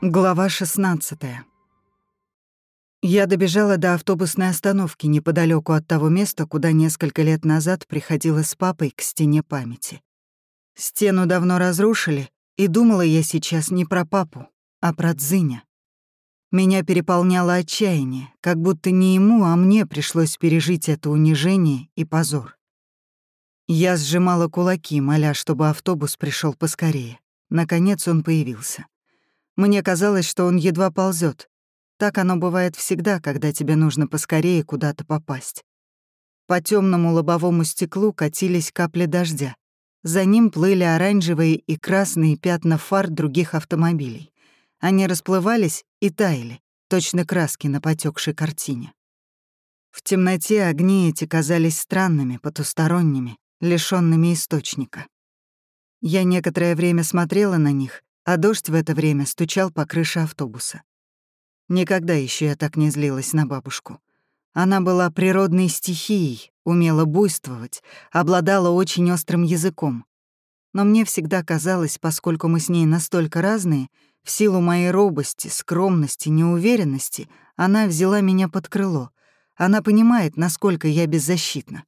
Глава 16 Я добежала до автобусной остановки неподалеку от того места, куда несколько лет назад приходила с папой к стене памяти. Стену давно разрушили, и думала я сейчас не про папу, а про Дзыня. Меня переполняло отчаяние, как будто не ему, а мне пришлось пережить это унижение и позор. Я сжимала кулаки, моля, чтобы автобус пришел поскорее. Наконец он появился. Мне казалось, что он едва ползет. Так оно бывает всегда, когда тебе нужно поскорее куда-то попасть. По темному лобовому стеклу катились капли дождя. За ним плыли оранжевые и красные пятна фар других автомобилей. Они расплывались и таяли, точно краски на потекшей картине. В темноте огни эти казались странными, потусторонними, лишёнными источника. Я некоторое время смотрела на них, а дождь в это время стучал по крыше автобуса. Никогда еще я так не злилась на бабушку. Она была природной стихией, умела буйствовать, обладала очень острым языком. Но мне всегда казалось, поскольку мы с ней настолько разные, в силу моей робости, скромности, неуверенности, она взяла меня под крыло. Она понимает, насколько я беззащитна.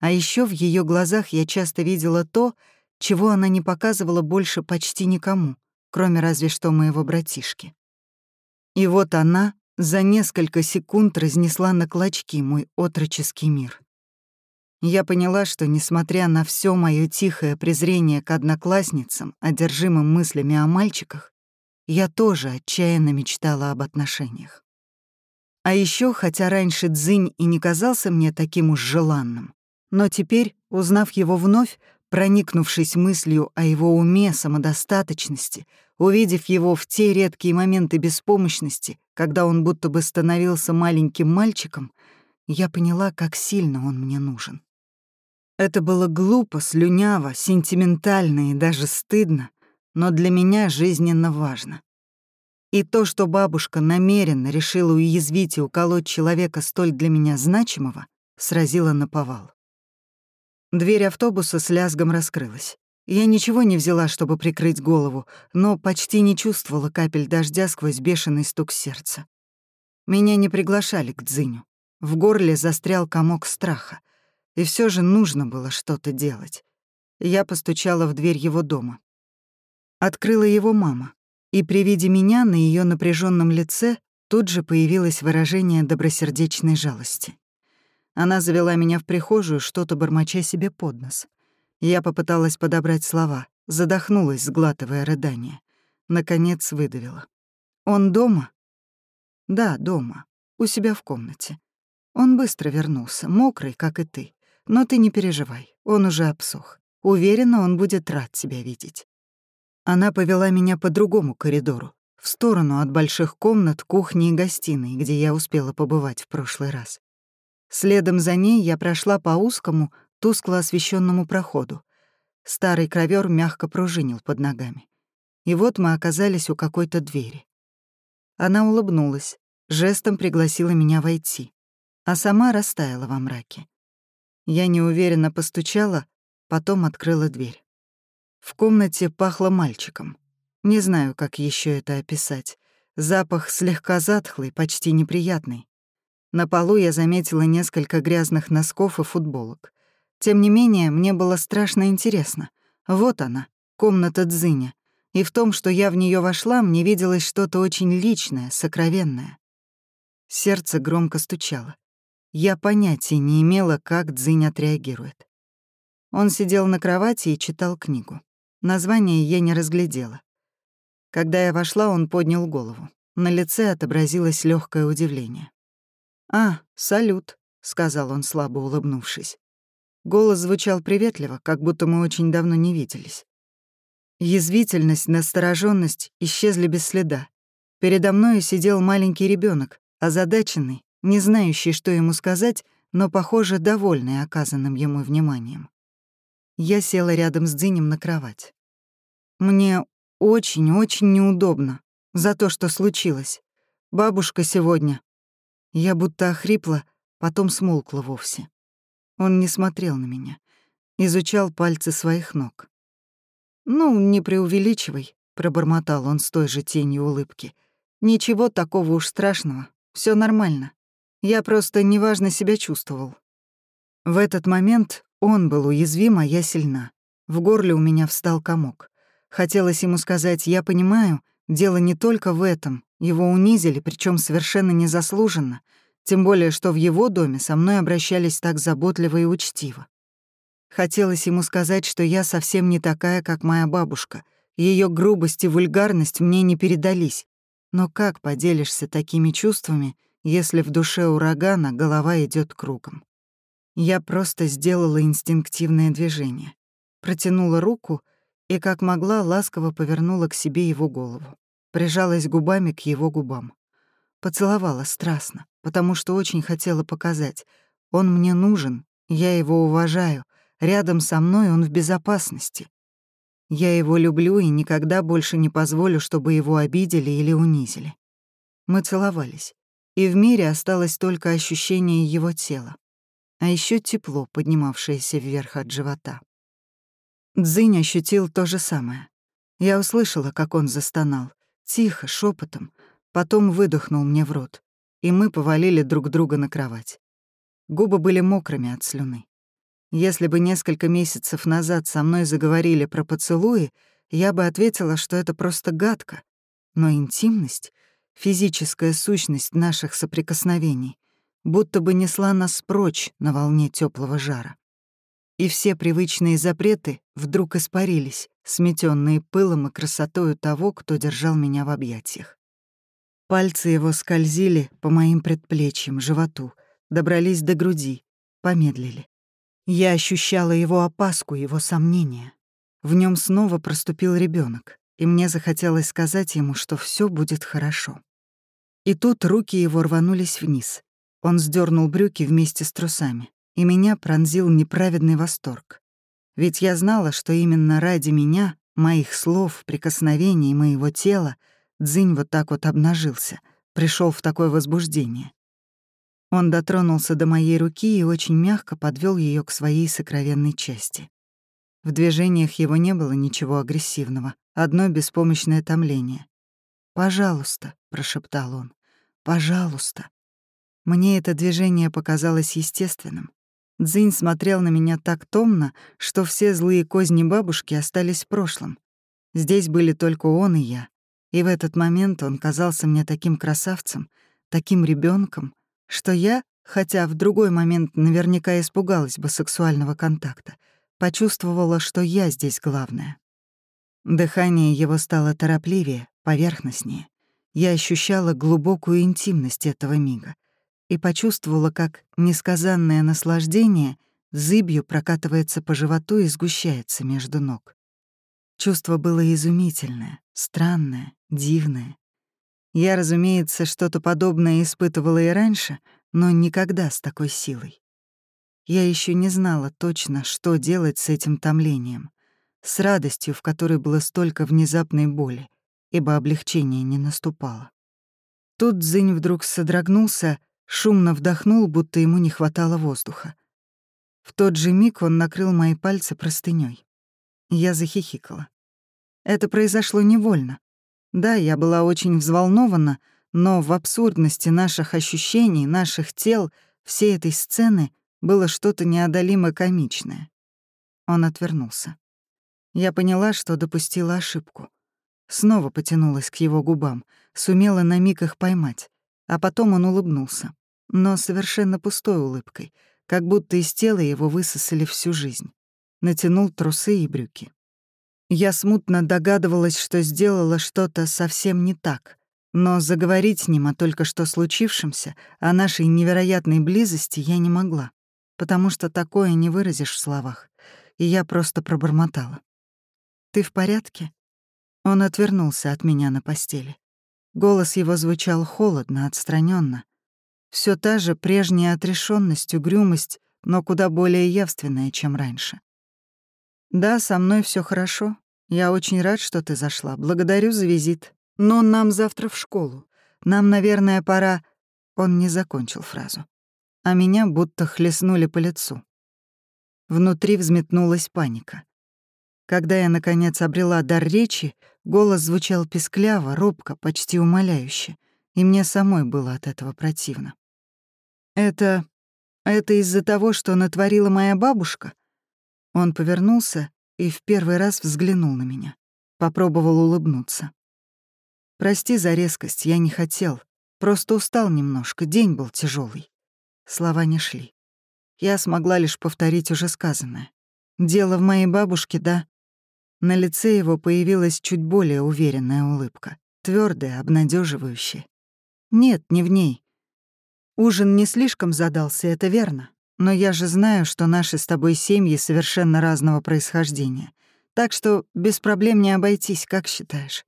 А еще в ее глазах я часто видела то, чего она не показывала больше почти никому — кроме разве что моего братишки. И вот она за несколько секунд разнесла на клочки мой отроческий мир. Я поняла, что, несмотря на все мое тихое презрение к одноклассницам, одержимым мыслями о мальчиках, я тоже отчаянно мечтала об отношениях. А еще, хотя раньше Дзынь и не казался мне таким уж желанным, но теперь, узнав его вновь, проникнувшись мыслью о его уме, самодостаточности, увидев его в те редкие моменты беспомощности, когда он будто бы становился маленьким мальчиком, я поняла, как сильно он мне нужен. Это было глупо, слюняво, сентиментально и даже стыдно, но для меня жизненно важно. И то, что бабушка намеренно решила уязвить и уколоть человека столь для меня значимого, сразило на повал. Дверь автобуса с лязгом раскрылась. Я ничего не взяла, чтобы прикрыть голову, но почти не чувствовала капель дождя сквозь бешеный стук сердца. Меня не приглашали к Дзыню. В горле застрял комок страха. И все же нужно было что-то делать. Я постучала в дверь его дома. Открыла его мама, и при виде меня на ее напряженном лице тут же появилось выражение добросердечной жалости. Она завела меня в прихожую, что-то бормоча себе под нос. Я попыталась подобрать слова, задохнулась, сглатывая рыдание. Наконец выдавила. «Он дома?» «Да, дома. У себя в комнате. Он быстро вернулся, мокрый, как и ты. Но ты не переживай, он уже обсох. Уверена, он будет рад тебя видеть». Она повела меня по другому коридору, в сторону от больших комнат, кухни и гостиной, где я успела побывать в прошлый раз. Следом за ней я прошла по узкому, тускло освещенному проходу. Старый ковер мягко пружинил под ногами. И вот мы оказались у какой-то двери. Она улыбнулась, жестом пригласила меня войти, а сама растаяла во мраке. Я неуверенно постучала, потом открыла дверь. В комнате пахло мальчиком. Не знаю, как еще это описать. Запах слегка затхлый, почти неприятный. На полу я заметила несколько грязных носков и футболок. Тем не менее, мне было страшно интересно. Вот она, комната Дзыня. И в том, что я в нее вошла, мне виделось что-то очень личное, сокровенное. Сердце громко стучало. Я понятия не имела, как Дзынь отреагирует. Он сидел на кровати и читал книгу. Название я не разглядела. Когда я вошла, он поднял голову. На лице отобразилось легкое удивление. «А, салют», — сказал он, слабо улыбнувшись. Голос звучал приветливо, как будто мы очень давно не виделись. Язвительность, настороженность исчезли без следа. Передо мною сидел маленький ребенок, озадаченный, не знающий, что ему сказать, но, похоже, довольный оказанным ему вниманием. Я села рядом с Дзинем на кровать. Мне очень-очень неудобно за то, что случилось. Бабушка сегодня я будто охрипла, потом смолкла вовсе. Он не смотрел на меня, изучал пальцы своих ног. «Ну, не преувеличивай», — пробормотал он с той же тенью улыбки. «Ничего такого уж страшного, все нормально. Я просто неважно себя чувствовал». В этот момент он был уязвим, а я сильна. В горле у меня встал комок. Хотелось ему сказать «я понимаю», дело не только в этом. Его унизили, причем совершенно незаслуженно — тем более, что в его доме со мной обращались так заботливо и учтиво. Хотелось ему сказать, что я совсем не такая, как моя бабушка. Ее грубость и вульгарность мне не передались. Но как поделишься такими чувствами, если в душе урагана голова идет кругом? Я просто сделала инстинктивное движение. Протянула руку и, как могла, ласково повернула к себе его голову. Прижалась губами к его губам. Поцеловала страстно, потому что очень хотела показать. Он мне нужен, я его уважаю, рядом со мной он в безопасности. Я его люблю и никогда больше не позволю, чтобы его обидели или унизили. Мы целовались, и в мире осталось только ощущение его тела, а еще тепло, поднимавшееся вверх от живота. Дзынь ощутил то же самое. Я услышала, как он застонал, тихо, шепотом, Потом выдохнул мне в рот, и мы повалили друг друга на кровать. Губы были мокрыми от слюны. Если бы несколько месяцев назад со мной заговорили про поцелуи, я бы ответила, что это просто гадко. Но интимность, физическая сущность наших соприкосновений, будто бы несла нас прочь на волне теплого жара. И все привычные запреты вдруг испарились, сметенные пылом и красотою того, кто держал меня в объятиях. Пальцы его скользили по моим предплечьям, животу, добрались до груди, помедлили. Я ощущала его опаску, его сомнения. В нем снова проступил ребенок, и мне захотелось сказать ему, что все будет хорошо. И тут руки его рванулись вниз. Он сдернул брюки вместе с трусами, и меня пронзил неправедный восторг. Ведь я знала, что именно ради меня, моих слов, прикосновений моего тела — Дзинь вот так вот обнажился, пришел в такое возбуждение. Он дотронулся до моей руки и очень мягко подвел ее к своей сокровенной части. В движениях его не было ничего агрессивного, одно беспомощное томление. «Пожалуйста», — прошептал он, — «пожалуйста». Мне это движение показалось естественным. Дзинь смотрел на меня так томно, что все злые козни бабушки остались в прошлом. Здесь были только он и я. И в этот момент он казался мне таким красавцем, таким ребенком, что я, хотя в другой момент наверняка испугалась бы сексуального контакта, почувствовала, что я здесь главная. Дыхание его стало торопливее, поверхностнее. Я ощущала глубокую интимность этого мига и почувствовала, как несказанное наслаждение зыбью прокатывается по животу и сгущается между ног. Чувство было изумительное, странное, дивное. Я, разумеется, что-то подобное испытывала и раньше, но никогда с такой силой. Я еще не знала точно, что делать с этим томлением, с радостью, в которой было столько внезапной боли, ибо облегчение не наступало. Тут Дзинь вдруг содрогнулся, шумно вдохнул, будто ему не хватало воздуха. В тот же миг он накрыл мои пальцы простыней. Я захихикала. Это произошло невольно. Да, я была очень взволнована, но в абсурдности наших ощущений, наших тел, всей этой сцены было что-то неодолимо комичное. Он отвернулся. Я поняла, что допустила ошибку. Снова потянулась к его губам, сумела на миг их поймать, а потом он улыбнулся, но совершенно пустой улыбкой, как будто из тела его высосали всю жизнь. Натянул трусы и брюки. Я смутно догадывалась, что сделала что-то совсем не так, но заговорить с ним о только что случившемся, о нашей невероятной близости я не могла, потому что такое не выразишь в словах, и я просто пробормотала. «Ты в порядке?» Он отвернулся от меня на постели. Голос его звучал холодно, отстраненно. Все та же прежняя отрешенность, угрюмость, но куда более явственная, чем раньше. «Да, со мной все хорошо. Я очень рад, что ты зашла. Благодарю за визит. Но нам завтра в школу. Нам, наверное, пора...» Он не закончил фразу. а меня будто хлестнули по лицу. Внутри взметнулась паника. Когда я, наконец, обрела дар речи, голос звучал пескляво, робко, почти умоляюще, и мне самой было от этого противно. «Это... это из-за того, что натворила моя бабушка?» Он повернулся и в первый раз взглянул на меня. Попробовал улыбнуться. «Прости за резкость, я не хотел. Просто устал немножко, день был тяжелый. Слова не шли. Я смогла лишь повторить уже сказанное. «Дело в моей бабушке, да?» На лице его появилась чуть более уверенная улыбка, твердая, обнадеживающая. «Нет, не в ней. Ужин не слишком задался, это верно. Но я же знаю, что наши с тобой семьи совершенно разного происхождения. Так что без проблем не обойтись, как считаешь?»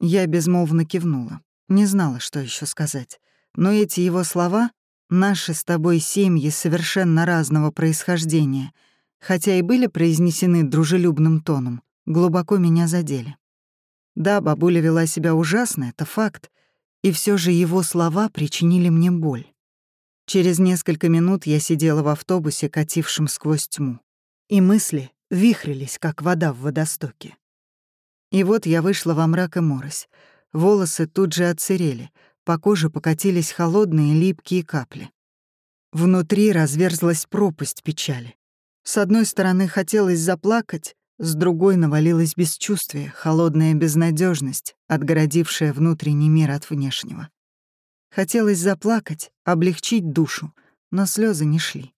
Я безмолвно кивнула. Не знала, что еще сказать. Но эти его слова Наши с тобой семьи совершенно разного происхождения, хотя и были произнесены дружелюбным тоном, глубоко меня задели. Да, бабуля вела себя ужасно, это факт, и все же его слова причинили мне боль. Через несколько минут я сидела в автобусе, катившем сквозь тьму, и мысли вихрились, как вода в водостоке. И вот я вышла во мрак и морось. Волосы тут же отсырели, по коже покатились холодные липкие капли. Внутри разверзлась пропасть печали. С одной стороны хотелось заплакать, с другой навалилось бесчувствие, холодная безнадежность, отгородившая внутренний мир от внешнего. Хотелось заплакать, облегчить душу, но слезы не шли.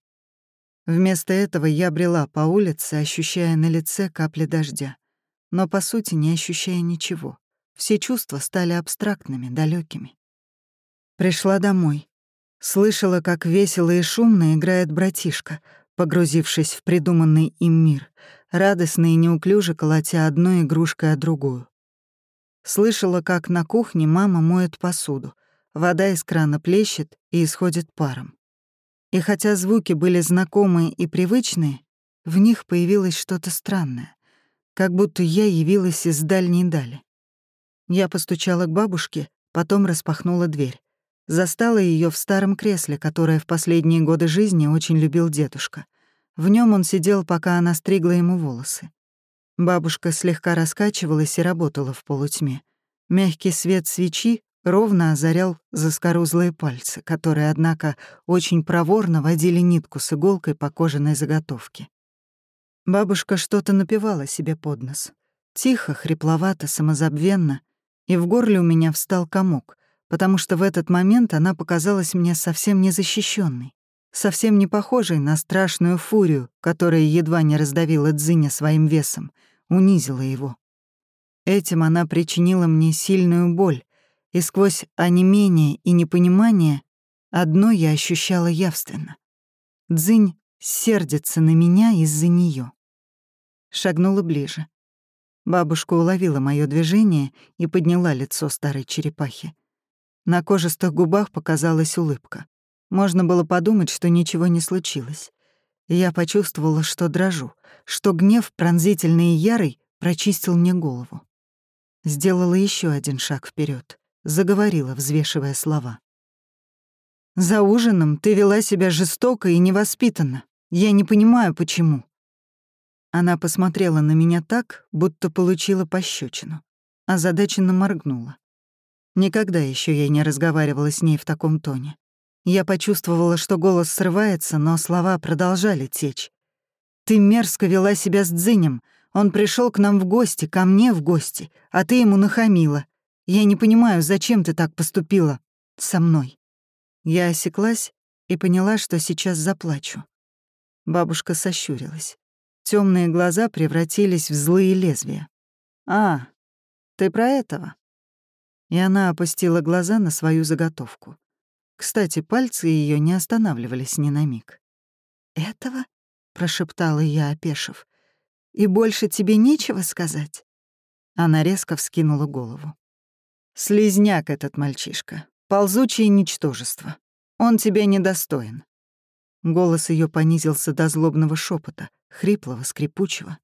Вместо этого я брела по улице, ощущая на лице капли дождя, но по сути не ощущая ничего. Все чувства стали абстрактными, далекими. Пришла домой. Слышала, как весело и шумно играет братишка, погрузившись в придуманный им мир, радостно и неуклюже колотя одной игрушкой о другую. Слышала, как на кухне мама моет посуду, вода из крана плещет и исходит паром. И хотя звуки были знакомые и привычные, в них появилось что-то странное, как будто я явилась из дальней дали. Я постучала к бабушке, потом распахнула дверь. Застала ее в старом кресле, которое в последние годы жизни очень любил дедушка. В нем он сидел, пока она стригла ему волосы. Бабушка слегка раскачивалась и работала в полутьме. Мягкий свет свечи ровно озарял заскорузлые пальцы, которые, однако, очень проворно водили нитку с иголкой по кожаной заготовке. Бабушка что-то напевала себе под нос. Тихо, хрипловато, самозабвенно, и в горле у меня встал комок, потому что в этот момент она показалась мне совсем незащищенной, совсем не похожей на страшную фурию, которая едва не раздавила Дзиня своим весом, унизила его. Этим она причинила мне сильную боль, и сквозь онемение и непонимание одно я ощущала явственно. Дзинь сердится на меня из-за нее. Шагнула ближе. Бабушка уловила мое движение и подняла лицо старой черепахи. На кожистых губах показалась улыбка. Можно было подумать, что ничего не случилось. Я почувствовала, что дрожу, что гнев, пронзительный и ярый, прочистил мне голову. Сделала еще один шаг вперед, заговорила, взвешивая слова. «За ужином ты вела себя жестоко и невоспитанно. Я не понимаю, почему». Она посмотрела на меня так, будто получила пощечину, озадаченно моргнула. Никогда еще я не разговаривала с ней в таком тоне. Я почувствовала, что голос срывается, но слова продолжали течь. «Ты мерзко вела себя с Дзинем. Он пришел к нам в гости, ко мне в гости, а ты ему нахамила. Я не понимаю, зачем ты так поступила со мной». Я осеклась и поняла, что сейчас заплачу. Бабушка сощурилась. Темные глаза превратились в злые лезвия. «А, ты про этого?» и она опустила глаза на свою заготовку. Кстати, пальцы ее не останавливались ни на миг. «Этого?» — прошептала я, опешив. «И больше тебе нечего сказать?» Она резко вскинула голову. «Слизняк этот мальчишка, ползучее ничтожество. Он тебя недостоин». Голос ее понизился до злобного шепота, хриплого, скрипучего.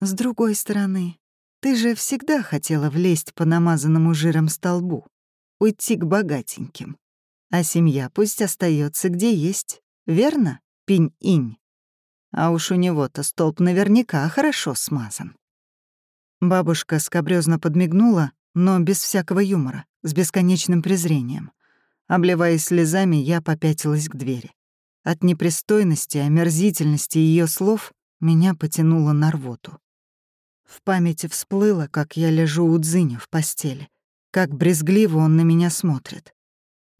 «С другой стороны, ты же всегда хотела влезть по намазанному жиром столбу, уйти к богатеньким. А семья пусть остается где есть. Верно, Пинь-Инь? А уж у него-то столб наверняка хорошо смазан. Бабушка скобрёзно подмигнула, но без всякого юмора, с бесконечным презрением. Обливаясь слезами, я попятилась к двери. От непристойности, омерзительности ее слов меня потянуло на рвоту. В памяти всплыло, как я лежу у Дзиня в постели, как брезгливо он на меня смотрит.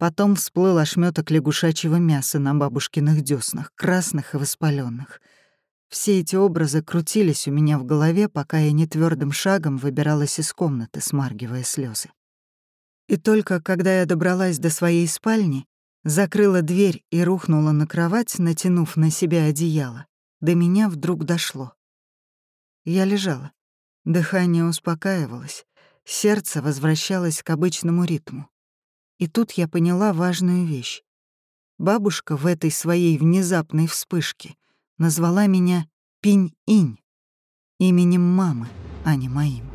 Потом всплыл ошметок лягушачьего мяса на бабушкиных дёснах, красных и воспаленных. Все эти образы крутились у меня в голове, пока я нетвёрдым шагом выбиралась из комнаты, смаргивая слезы. И только когда я добралась до своей спальни, закрыла дверь и рухнула на кровать, натянув на себя одеяло, до меня вдруг дошло. Я лежала. Дыхание успокаивалось, сердце возвращалось к обычному ритму. И тут я поняла важную вещь. Бабушка в этой своей внезапной вспышке назвала меня Пинь-Инь, именем мамы, а не моим.